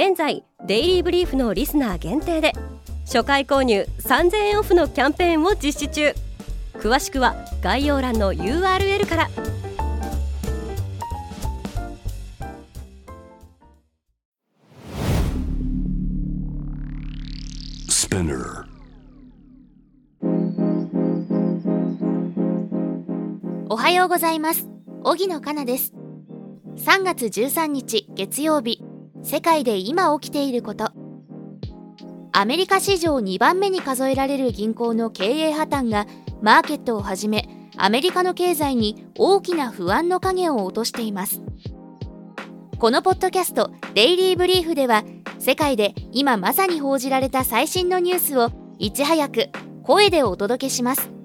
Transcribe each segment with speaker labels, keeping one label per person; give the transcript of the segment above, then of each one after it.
Speaker 1: 現在デイリーブリーフのリスナー限定で初回購入3000円オフのキャンペーンを実施中。詳しくは概要欄の URL から。
Speaker 2: おはようございます。荻野かなです。3月13日月曜日世界で今起きていること。アメリカ史上2番目に数えられる銀行の経営破綻がマーケットをはじめアメリカの経済に大きな不安の影を落としています。このポッドキャスト「デイリー・ブリーフ」では世界で今まさに報じられた最新のニュースをいち早く声でお届けします。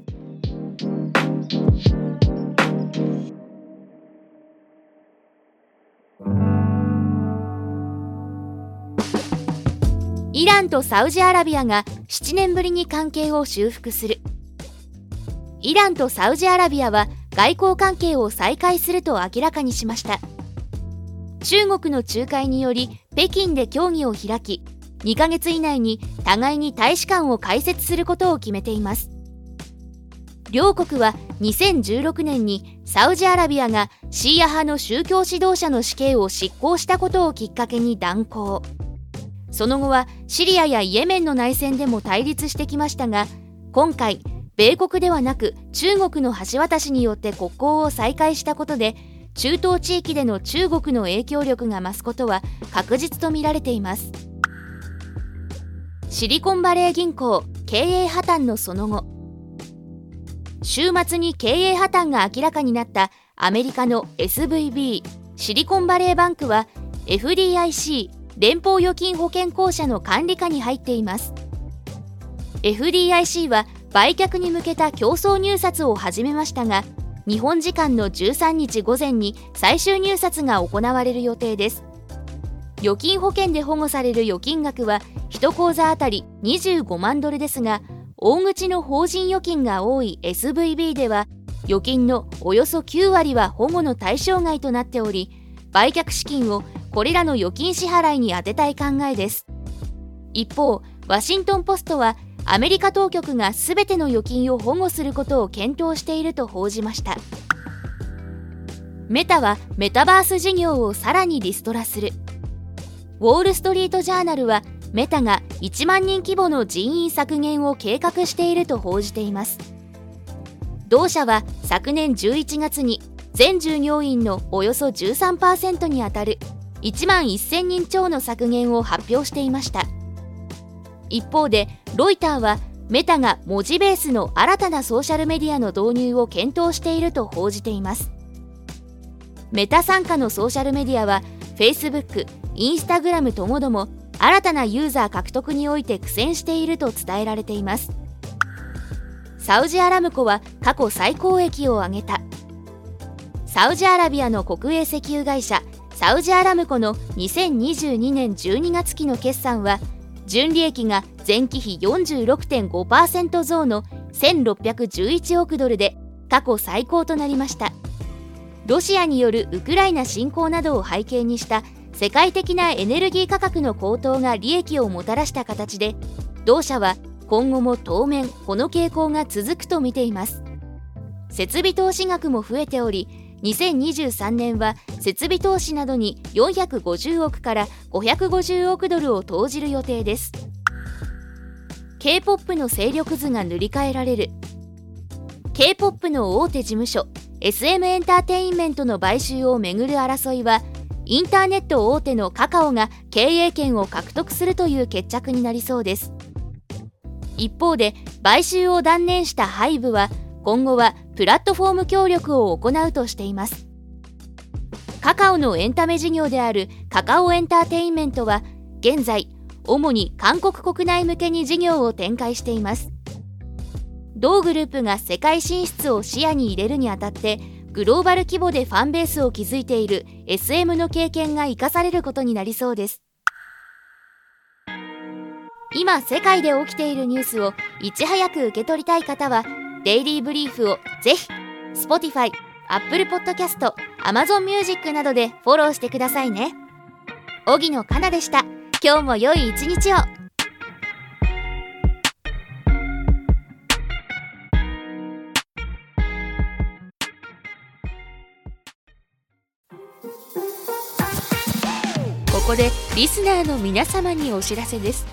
Speaker 2: イランとサウジアラビアが7年ぶりに関係を修復する。イランとサウジアラビアは外交関係を再開すると明らかにしました。中国の仲介により北京で協議を開き2ヶ月以内に互いに大使館を開設することを決めています。両国は2016年にサウジアラビアがシーア派の宗教指導者の死刑を執行したことをきっかけに断交その後はシリアやイエメンの内戦でも対立してきましたが今回米国ではなく中国の橋渡しによって国交を再開したことで中東地域での中国の影響力が増すことは確実とみられています。シリコンバレー銀行経営破綻のその後週末に経営破綻が明らかになったアメリカの SVB シリコンバレーバンクは FDIC 連邦預金保険公社の管理下に入っています。FDIC は売却に向けた競争入札を始めましたが日本時間の13日午前に最終入札が行われる予定です。預金保険で保護される預金額は1口座あたり25万ドルですが大口の法人預金が多い SVB では預金のおよそ9割は保護の対象外となっており売却資金をこれらの預金支払いに充てたい考えです。一方ワシントン・ポストはアメリカ当局が全ての預金を保護することを検討していると報じました。メタはメタバース事業をさらにリストラする。ウォール・ストリート・ジャーナルはメタが1万人規模の人員削減を計画していると報じています。同社は昨年11月に全従業員のおよそ13%にあたる1万1000人超の削減を発表していました。一方でロイターはメタが文字ベースの新たなソーシャルメディアの導入を検討していると報じています。メタ傘下のソーシャルメディアは Facebook、Instagram ともども新たなユーザー獲得において苦戦していると伝えられています。サウジアラムコは過去最高益を上げた。サウジアラビアの国営石油会社サウジアラムコの2022年12月期の決算は純利益が前期比46.5%増の1611億ドルで過去最高となりました。ロシアによるウクライナ侵攻などを背景にした世界的なエネルギー価格の高騰が利益をもたらした形で同社は今後も当面この傾向が続くと見ています。設備投資額も増えており2023年は設備投資などに450億から550億ドルを投じる予定です。K-POP の勢力図が塗り替えられる。K-POP の大手事務所 SM エンターテインメントの買収をめぐる争いはインターネット大手のカカオが経営権を獲得するという決着になりそうです。一方で買収を断念したハイブは今後はプラットフォーム協力を行うとしています。カカオのエンタメ事業であるカカオエンターテインメントは現在主に韓国国内向けに事業を展開しています。同グループが世界進出を視野に入れるにあたってグローバル規模でファンベースを築いている SM の経験が生かされることになりそうです。今世界で起きているニュースをいち早く受け取りたい方はデイリーブリーフをぜひ Spotify、Apple Podcast、Amazon Music などでフォローしてくださいね。荻野かなでした。今日も良い一日を。ここでリスナーの皆様にお知らせです。